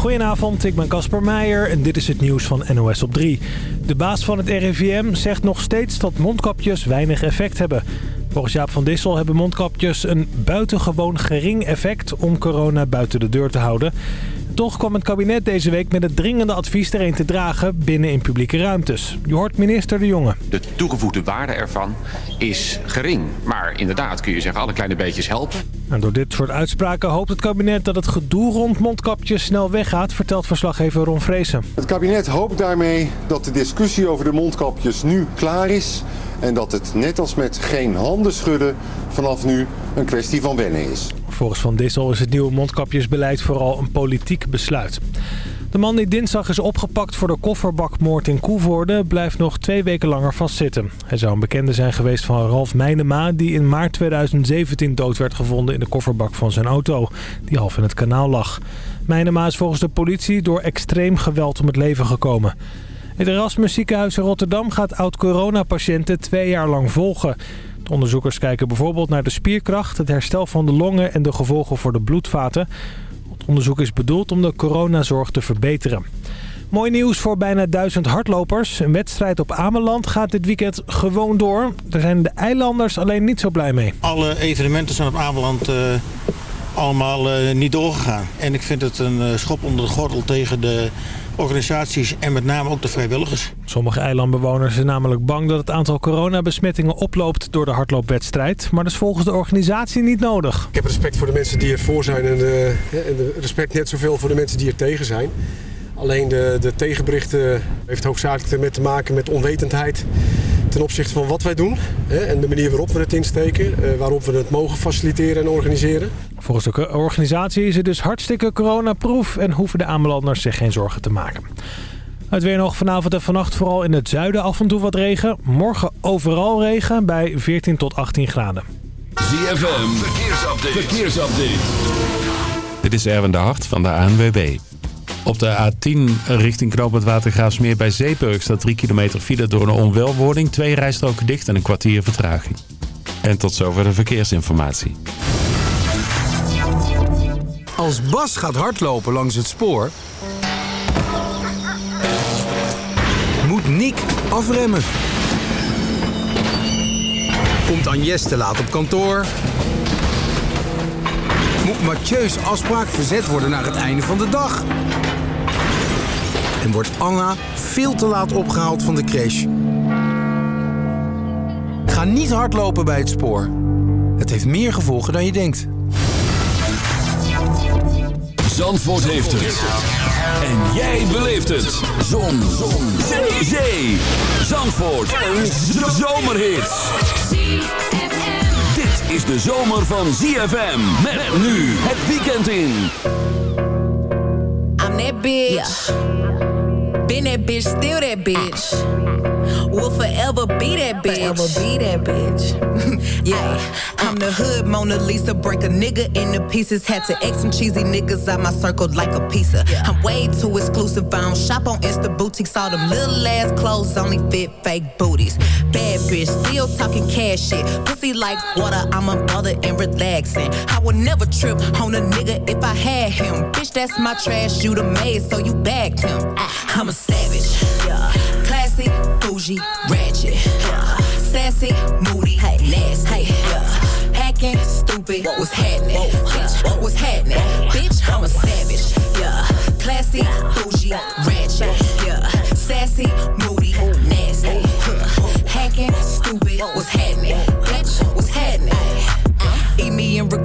Goedenavond, ik ben Casper Meijer en dit is het nieuws van NOS op 3. De baas van het RIVM zegt nog steeds dat mondkapjes weinig effect hebben. Volgens Jaap van Dissel hebben mondkapjes een buitengewoon gering effect om corona buiten de deur te houden. Toch kwam het kabinet deze week met het dringende advies er een te dragen binnen in publieke ruimtes. Je hoort minister De Jonge. De toegevoegde waarde ervan is gering. Maar inderdaad kun je zeggen, alle kleine beetjes helpen. En door dit soort uitspraken hoopt het kabinet dat het gedoe rond mondkapjes snel weggaat, vertelt verslaggever Ron Vreesen. Het kabinet hoopt daarmee dat de discussie over de mondkapjes nu klaar is. En dat het net als met geen handen schudden vanaf nu een kwestie van wennen is. Volgens Van Dissel is het nieuwe mondkapjesbeleid vooral een politiek besluit. De man die dinsdag is opgepakt voor de kofferbakmoord in Koevoorde blijft nog twee weken langer vastzitten. Hij zou een bekende zijn geweest van Ralf Meijnema die in maart 2017 dood werd gevonden in de kofferbak van zijn auto, die half in het kanaal lag. Meijnema is volgens de politie door extreem geweld om het leven gekomen. Het Erasmus ziekenhuis in Rotterdam gaat oud-coronapatiënten twee jaar lang volgen. De onderzoekers kijken bijvoorbeeld naar de spierkracht, het herstel van de longen en de gevolgen voor de bloedvaten. Het onderzoek is bedoeld om de coronazorg te verbeteren. Mooi nieuws voor bijna duizend hardlopers. Een wedstrijd op Ameland gaat dit weekend gewoon door. Daar zijn de eilanders alleen niet zo blij mee. Alle evenementen zijn op Ameland uh, allemaal uh, niet doorgegaan. En ik vind het een uh, schop onder de gordel tegen de organisaties en met name ook de vrijwilligers. Sommige eilandbewoners zijn namelijk bang dat het aantal coronabesmettingen oploopt door de hardloopwedstrijd. Maar dat is volgens de organisatie niet nodig. Ik heb respect voor de mensen die ervoor zijn en, uh, en respect net zoveel voor de mensen die er tegen zijn. Alleen de, de tegenberichten heeft hoofdzakelijk te maken met onwetendheid ten opzichte van wat wij doen hè, en de manier waarop we het insteken, uh, waarop we het mogen faciliteren en organiseren. Volgens de organisatie is het dus hartstikke coronaproof en hoeven de aanbelanders zich geen zorgen te maken. Het weer nog vanavond en vannacht vooral in het zuiden af en toe wat regen. Morgen overal regen bij 14 tot 18 graden. ZFM, verkeersupdate. verkeersupdate. Dit is Erwin de Hart van de ANWB. Op de A10 richting Knoop het Watergraafsmeer bij Zeeburg staat 3 kilometer file door een onwelwording. Twee rijstroken dicht en een kwartier vertraging. En tot zover de verkeersinformatie. Als Bas gaat hardlopen langs het spoor... moet Nick afremmen. Komt Agnes te laat op kantoor... moet Mathieu's afspraak verzet worden naar het einde van de dag... En wordt Anna veel te laat opgehaald van de crash. Ga niet hardlopen bij het spoor. Het heeft meer gevolgen dan je denkt. Zandvoort heeft het. En jij beleeft het. Zon. Zon. Zee. Zee. Zandvoort. Een zomerhit. Dit is de zomer van ZFM. Met nu het weekend in. I'm that bitch. Yeah. Been that bitch, still that bitch. Will forever be that bitch. Forever be that bitch. yeah, I'm the hood Mona Lisa. Break a nigga into pieces. Had to X some cheesy niggas out my circle like a pizza. I'm way too exclusive. I don't shop on Insta boutiques. All them little ass clothes only fit fake booties. Bad bitch, still talking cash shit. Pussy like water. I'm unbothered and relaxing. I would never trip on a nigga if I had him. Bitch, that's my trash. You the maid, so you bagged him. Ah. I'm a savage. Yeah. Classy, bougie, ratchet. Sassy, moody, hey. nasty. Yeah. Hacking, stupid. What's happening? Bitch, what's happening? Bitch, I'm a savage. Yeah. Classy, bougie,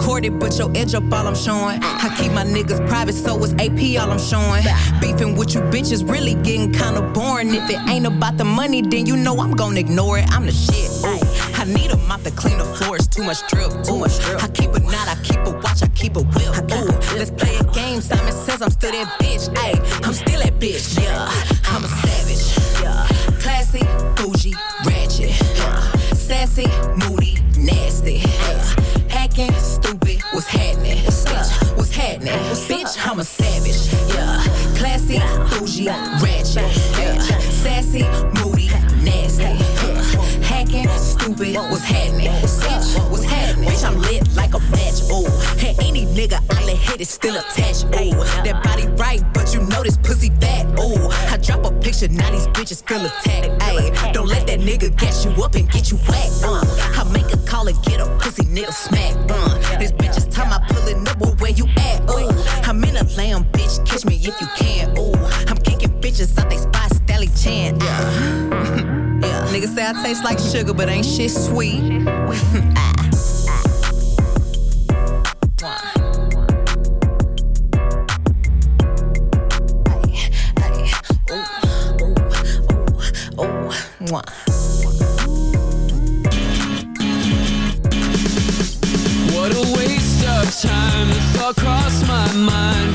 me and record it, but your edge up all I'm showing. I keep my niggas private, so it's AP all I'm showing. Beefing with you bitches really getting kinda boring. If it ain't about the money, then you know I'm gonna ignore it. I'm the shit. Ooh. I need a mop to clean the floors. Too much drip. Too much drip. I keep a knot, I keep a watch, I keep a whip. Ooh. Let's play a game. Simon says I'm still that bitch. Ayy, I'm still that bitch. Yeah, I'm a savage. Yeah, classy, Classy, bougie, ratchet, sassy, moody, nasty. Hacking, stupid, what's happening? Bitch, what's happening? Bitch, I'm lit like a match. Ooh, hey, any nigga I let hit is still attached. Ooh, that body right, but you know this pussy fat. Ooh, I drop a picture, now these bitches feel attacked. Ayy, don't let that nigga gas you up and get you whacked. Uh, I make a call and get a pussy nigga smack. Uh, this bitch is time I pullin' up, but where you at? Ooh, I'm in a lamb, bitch, catch me if you 10. Yeah. yeah. Niggas say I taste like sugar, but ain't shit sweet. Ah. What a waste of time, the thought crossed my mind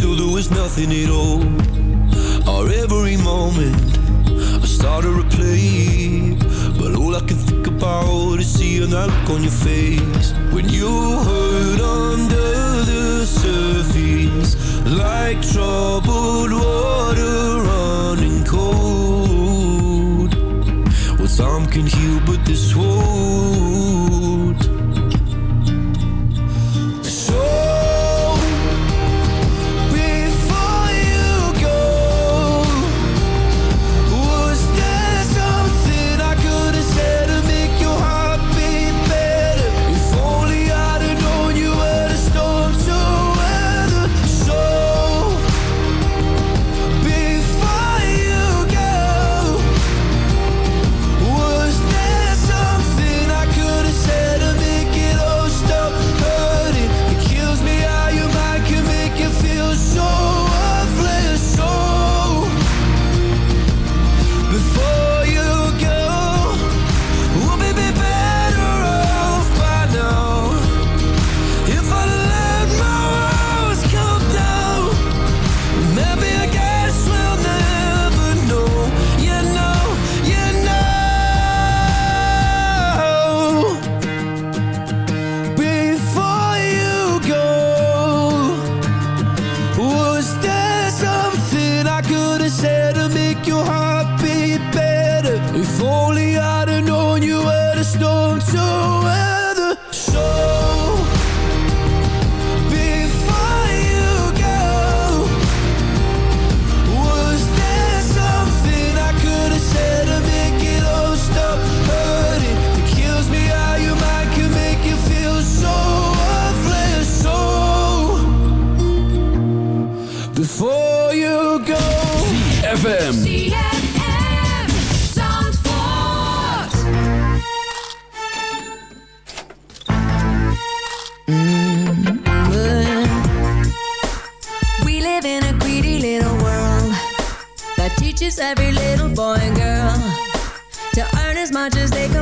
Until there was nothing at all. Our every moment. I started to play, but all I can think about is seeing that look on your face when you hurt under the surface, like troubled water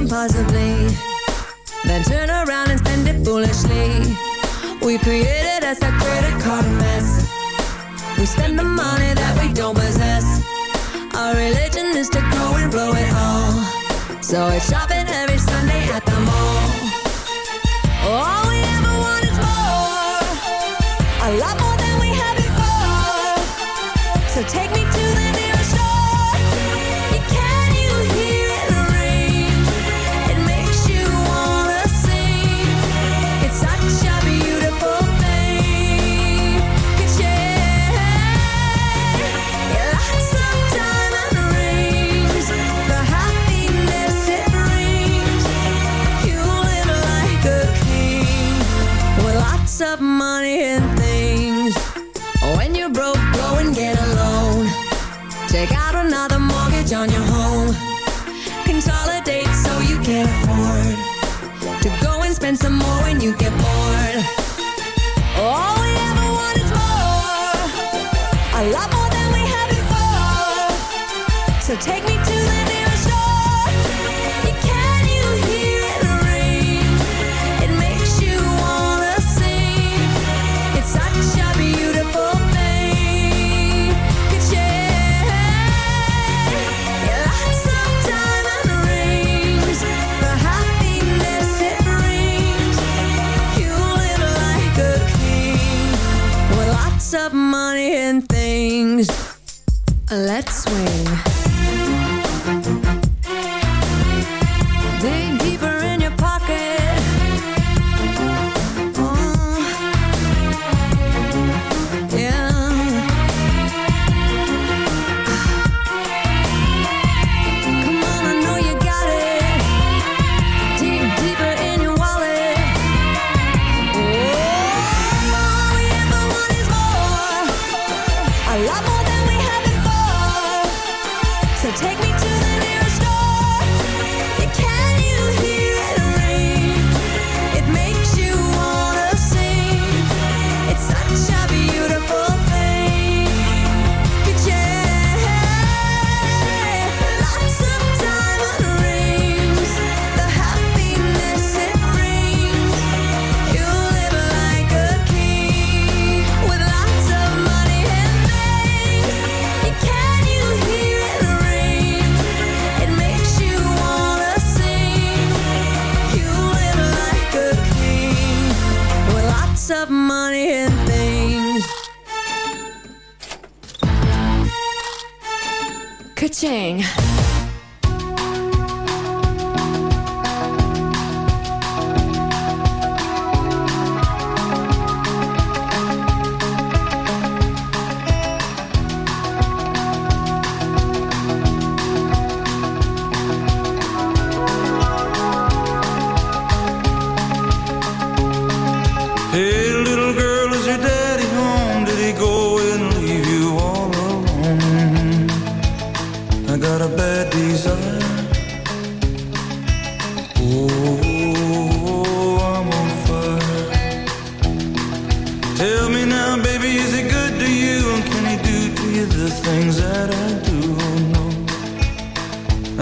impulsively, then turn around and spend it foolishly. We created us a credit card mess. We spend the money that we don't possess. Our religion is to go and blow it all. So it's shopping every Sunday at the mall. All we ever want is more, a lot more than we had before. So take me. let's swing.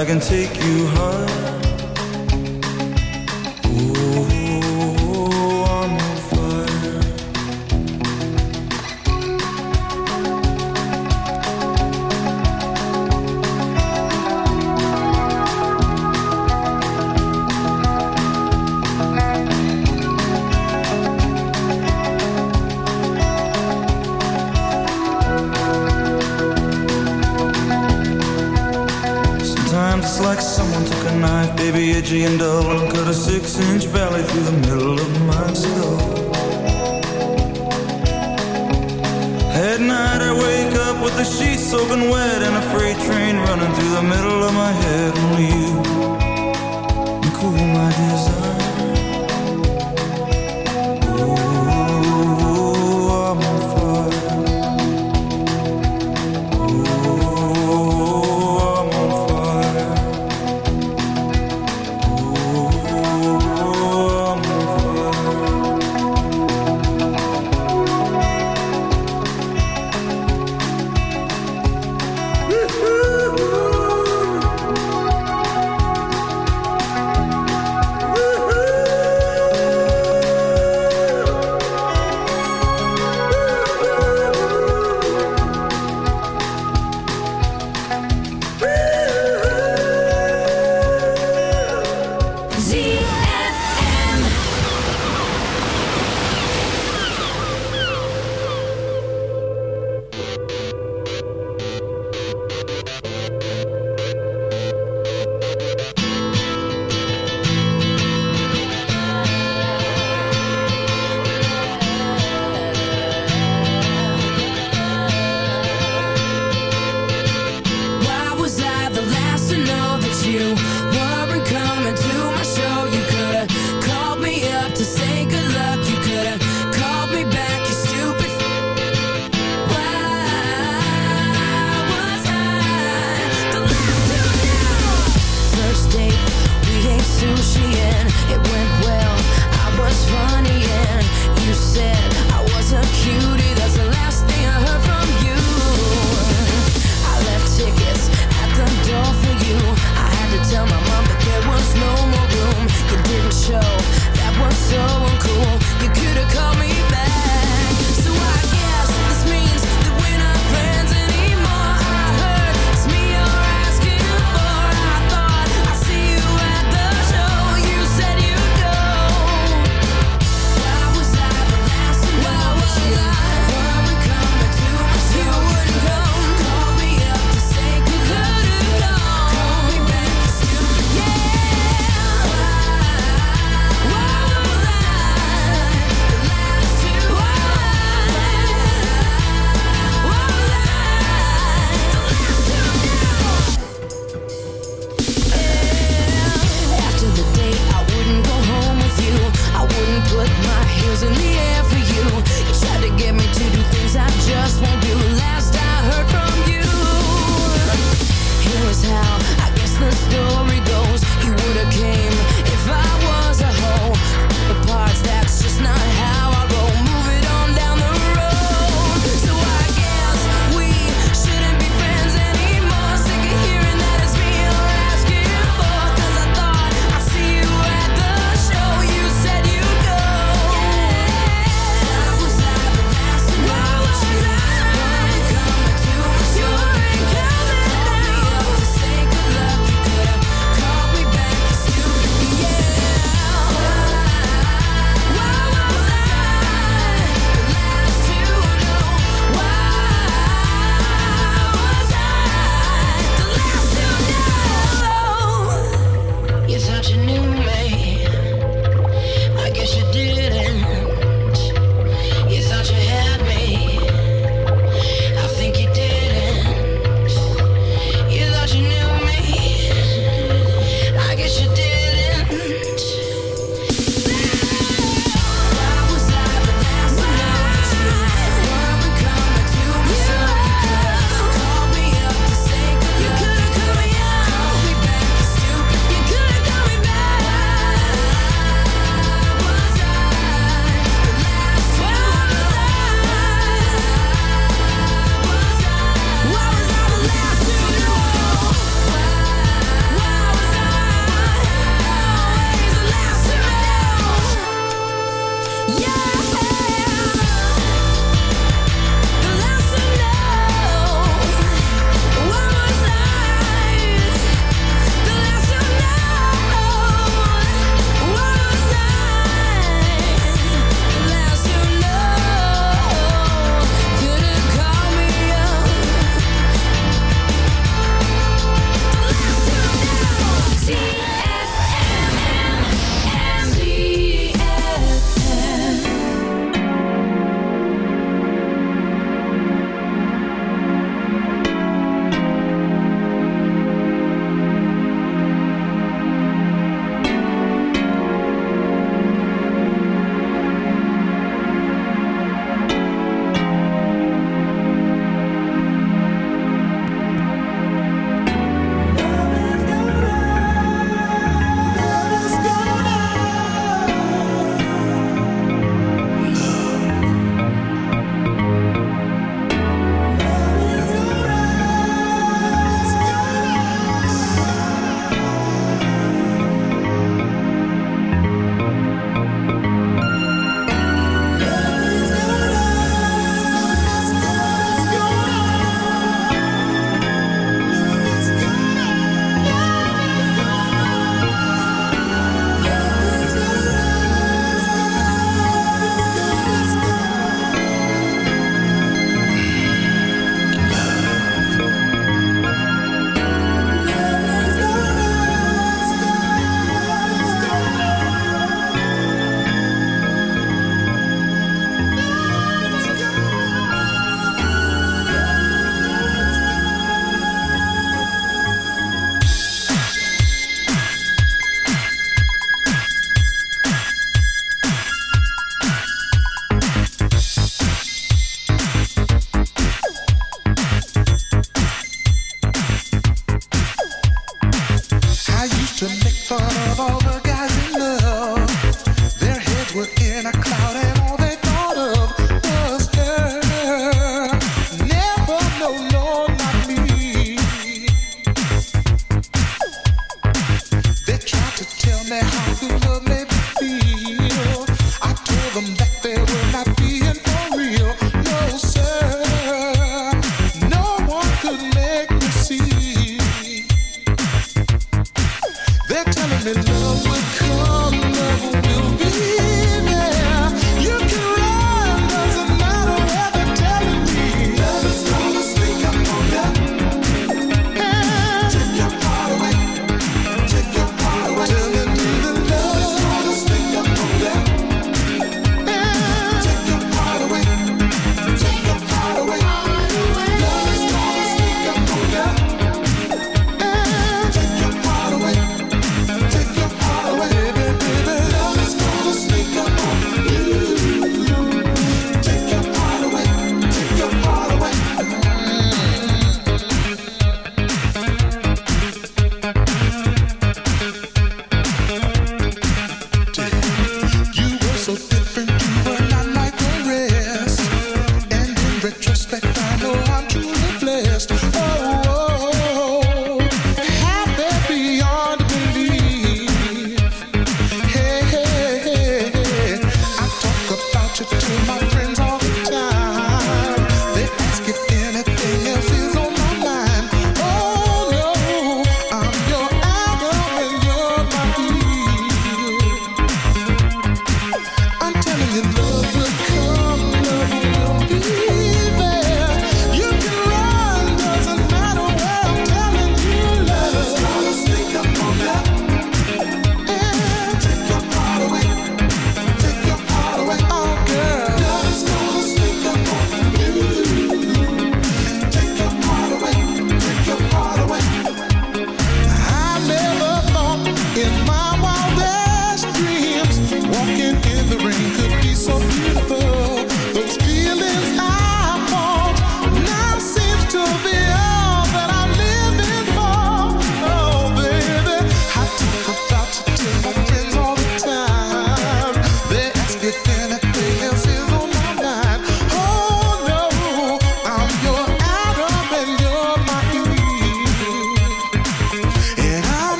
I can take you high. dingy and dull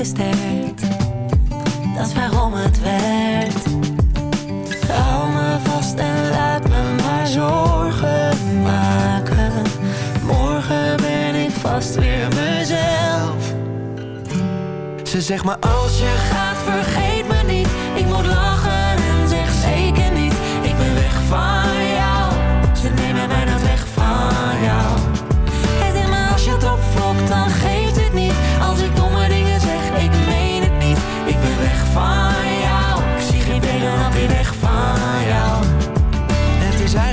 gesterkt. Dat waarom het werd. Hou me vast en laat me maar zorgen maken. Morgen ben ik vast weer mezelf. Ze zegt maar als je gaat vergeet me niet. Ik moet lang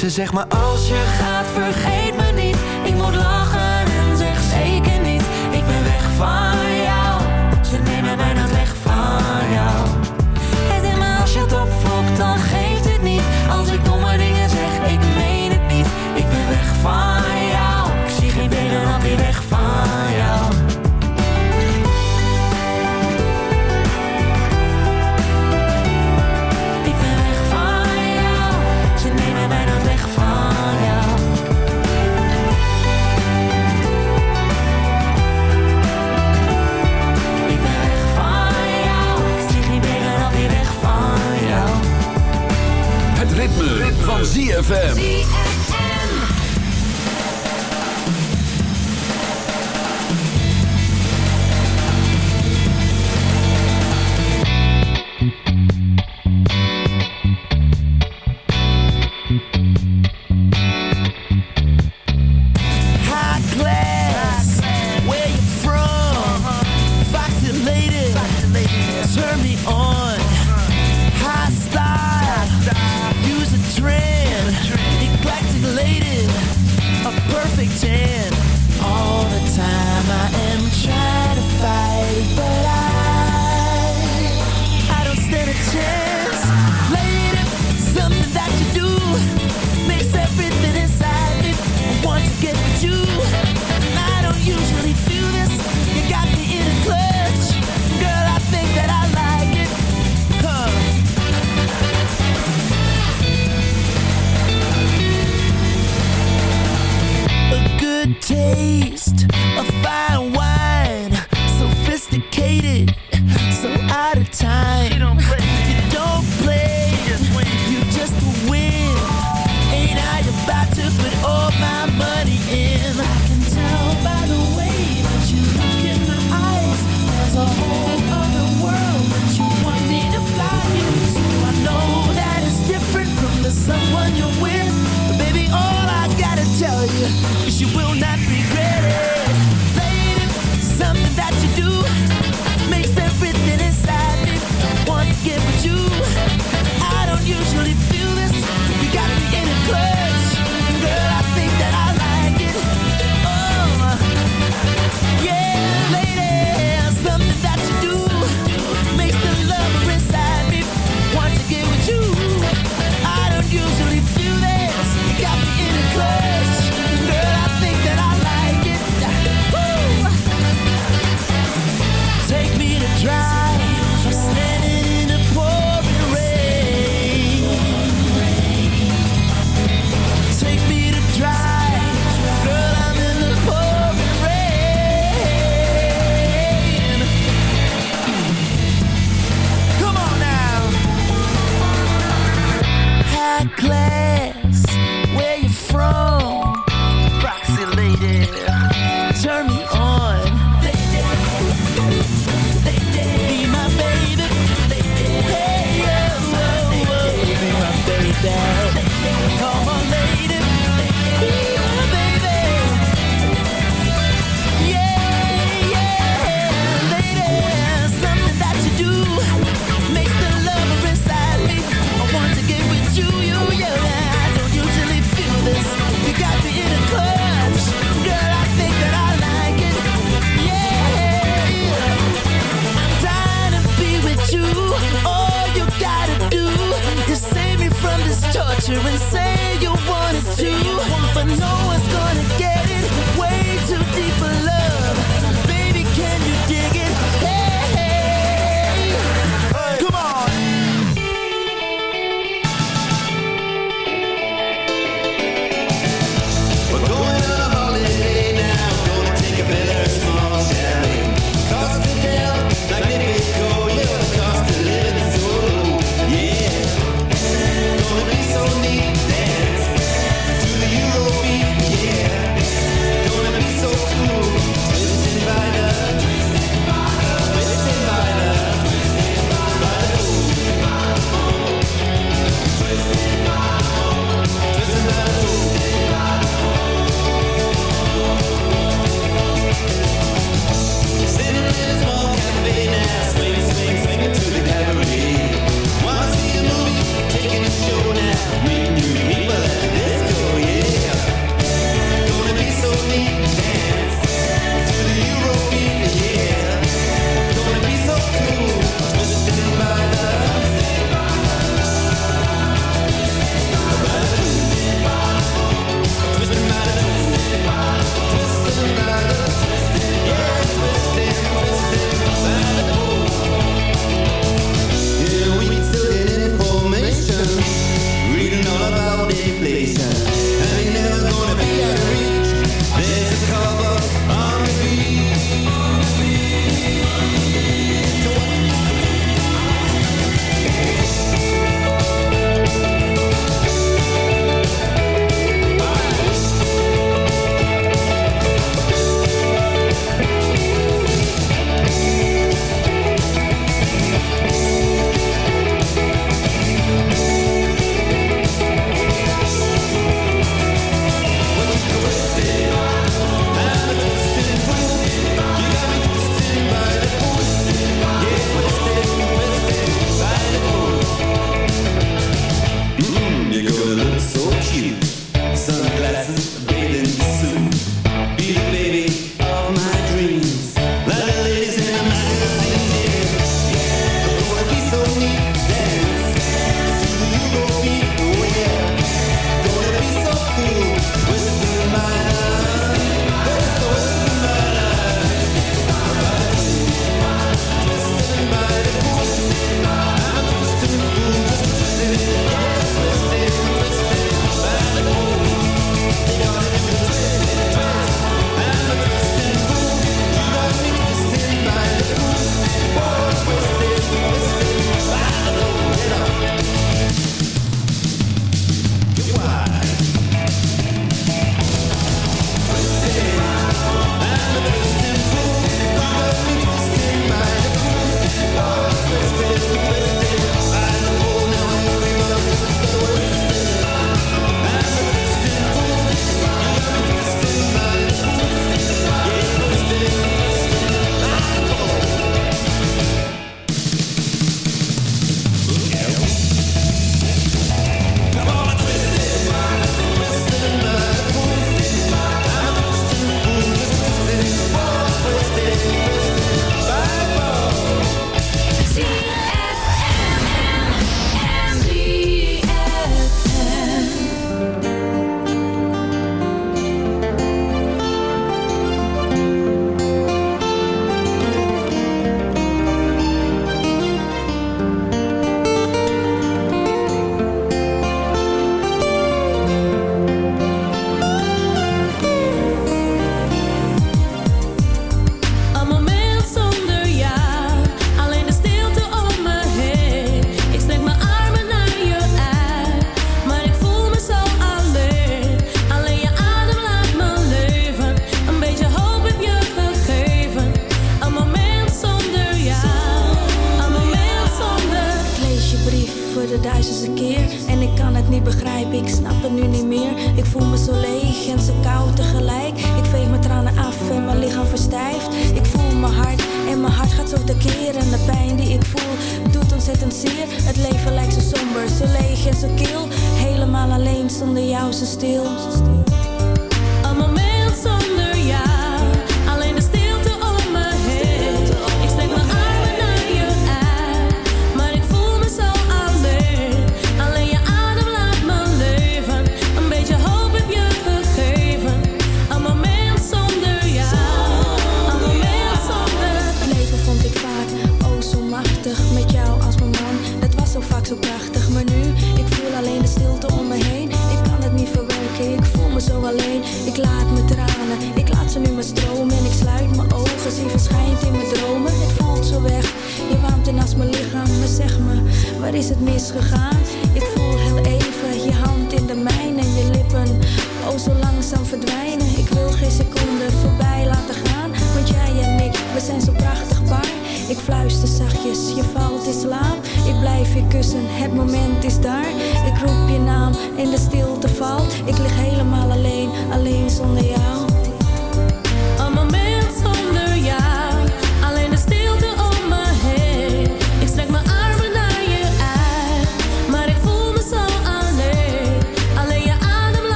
Ze zegt maar als je gaat vergeten van ZFM.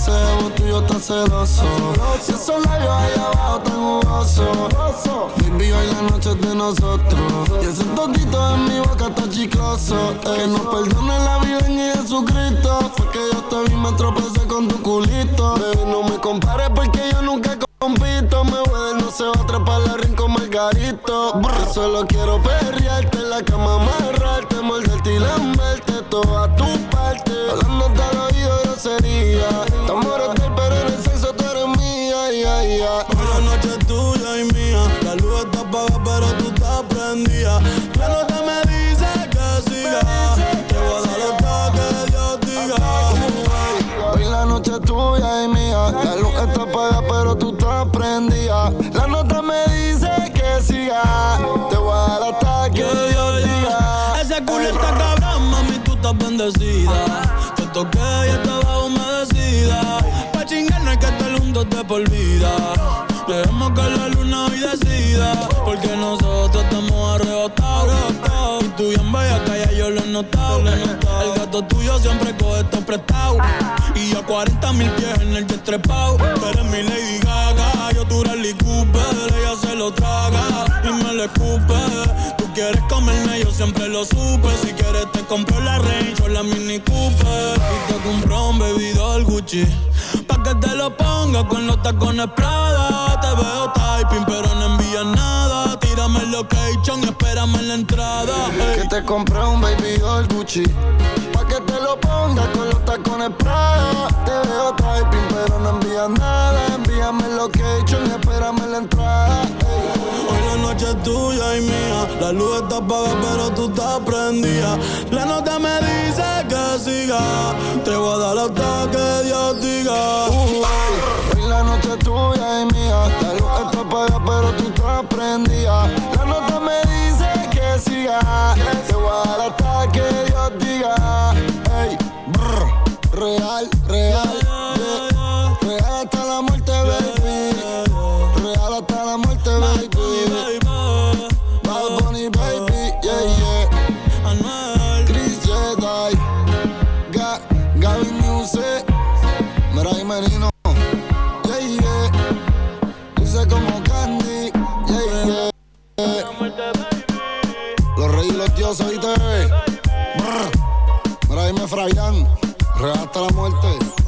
cebo, tú y yo tan celoso. Si esos labios ahí abajo tan jugoso. Baby, hoy la noche es de nosotros. Y ese totito en mi boca está chicloso. Que nos perdone la vida en Jesucristo. Fue que yo te vi, me tropecé con tu culito. Baby, no me compares porque yo nunca compito. Me voy no se va a atrapar la rincón margarito. Yo solo quiero perrearte en la cama, amarrarte, morderte y lamberte toda tu parte. Yo pero en el sexo tú eres mía, yeah, yeah. Hoy la noche es tuya y mía. La luz está apagada, pero tú estás prendida. la nota me dice que siga. Te voy a dar hasta que Dios diga. Hoy la noche es tuya y mía. La luz está apagada, pero tú estás prendida. La nota me dice que siga. Te voy a dar hasta que Dios diga. Ese culo está cabrón, mami, tú estás bendecida. Te toqué y estaba humedecida por. Dejemos que la luna hoy decida. Porque nosotros estamos arrebatados. Y tú bien bella, calla, yo lo he notado. El gato tuyo siempre coge esto prestado. Y yo 40 mil pies en el jet trepao. Tú eres mi Lady Gaga, yo tu Rally Cooper. Ella se lo traga y me lo escupe. Tú quieres comerme, yo siempre lo supe. Si quieres te compro la Range o la Mini Cooper. Y te compro un bebido Gucci. Que te lo ponga con los tacones Prada. Te veo typing, pero no envías nada. Tírame el location y espérame en la entrada. Que te compré un baby doll Gucci Pa' que te lo pongas con los tacones Prada Te veo typing pero no envías nada Envíame el location y espérame en la entrada noche es tuya y mía. La luz está apagada, pero tú estás prendida. La nota me dice que siga. Te voy a dar hasta que Dios diga. Hoy la noche es tuya y mía La luz está apagada pero tú estás prendida La nota me dice que siga Te voy a dar hasta que Dios diga Ey, brr, real, real yeah. Brian, la muerte.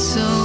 So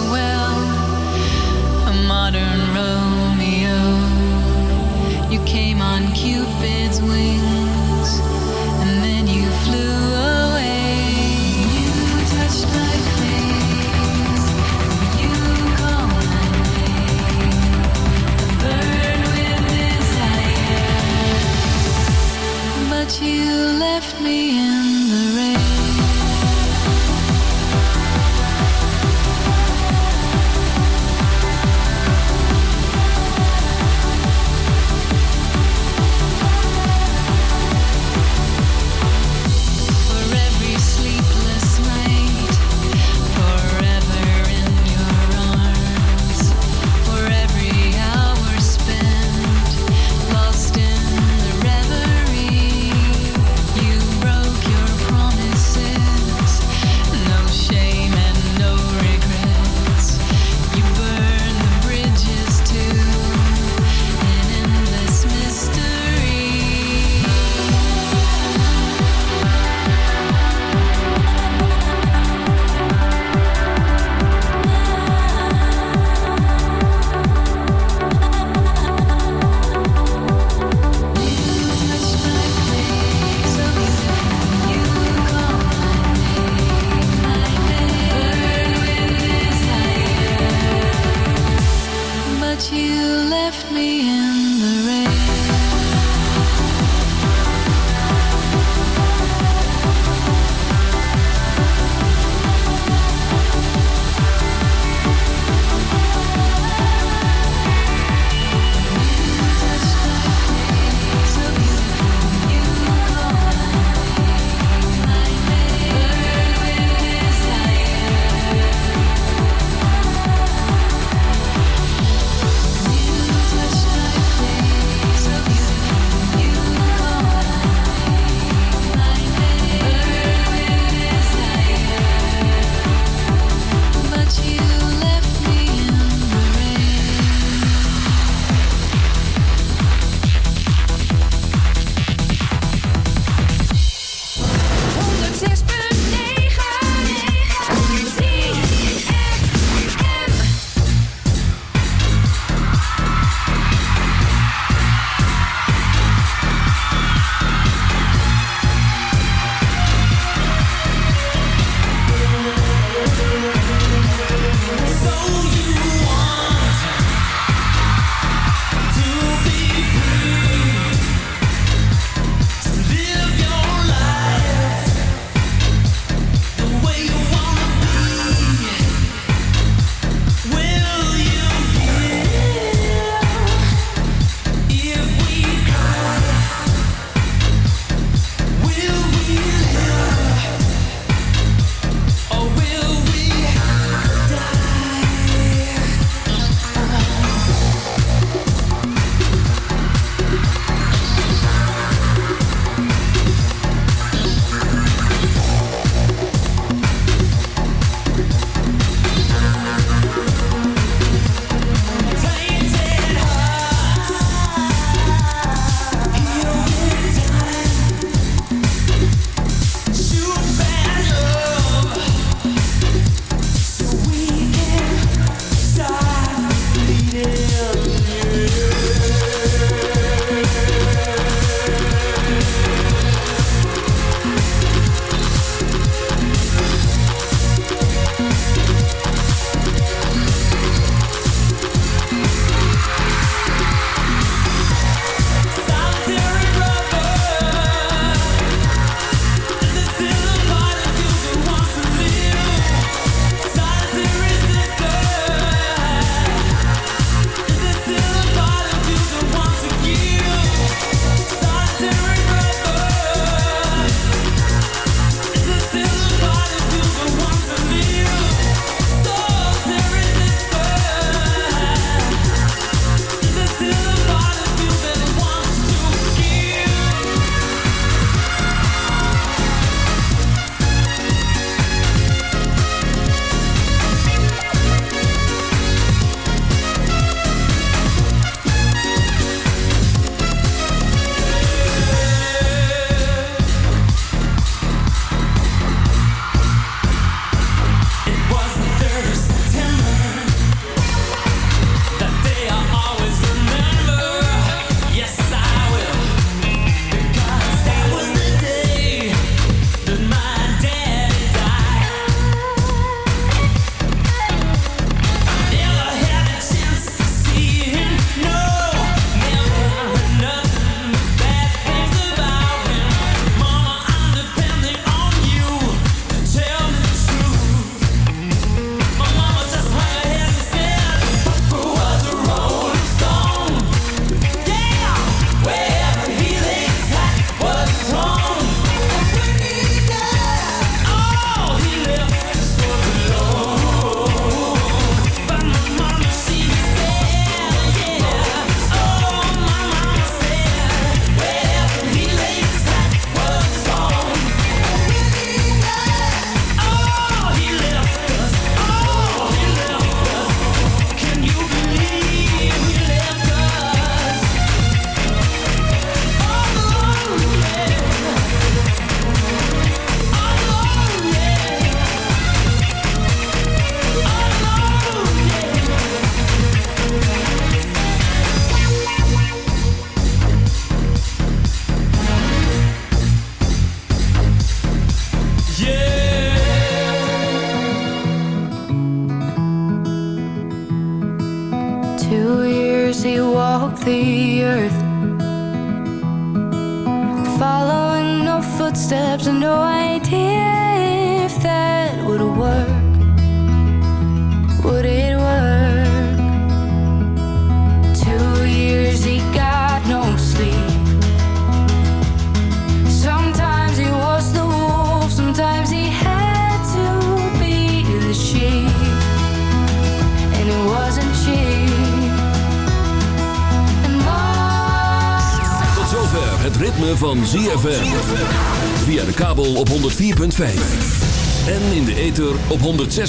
6.9,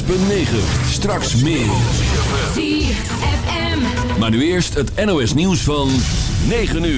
Straks meer. ZFM. Maar nu eerst het NOS nieuws van 9 uur.